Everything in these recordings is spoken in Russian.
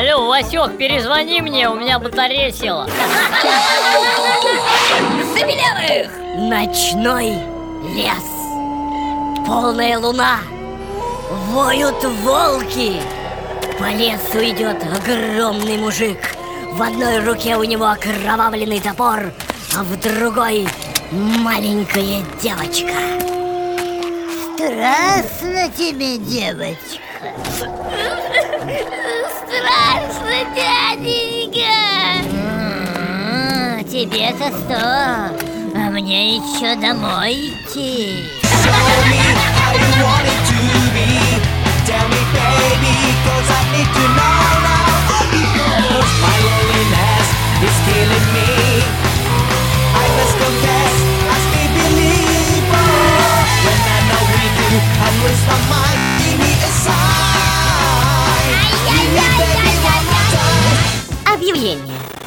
Васек, перезвони мне, у меня батарея села. Забелевых! Ночной лес. Полная луна. Воют волки. По лесу идет огромный мужик. В одной руке у него окровавленный топор А в другой маленькая девочка. Страшно тебе, девочка Страшно, дяденька А, Тебе-то что? А мне еще домой идти.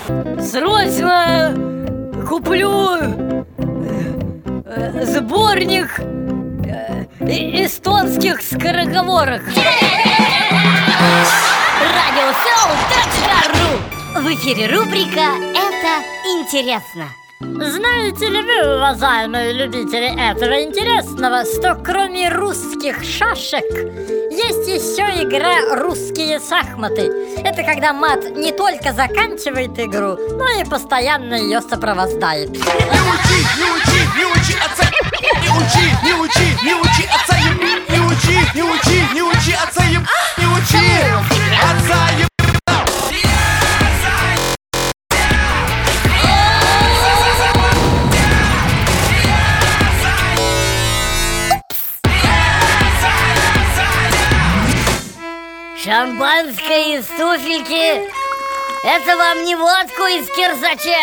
Срочно куплю э, сборник э, э, эстонских скороговорок. Радиосоу.ру В эфире рубрика «Это интересно» Знаете ли вы, уважаемые любители этого интересного, что кроме русских шашек есть еще игра «Русские шахматы»? Это когда мат не только заканчивает игру, но и постоянно ее сопровождает. Не учи, не учи, не учи отца. Не учи, не учи, Шампанское из туфельки – это вам не водку из кирзача!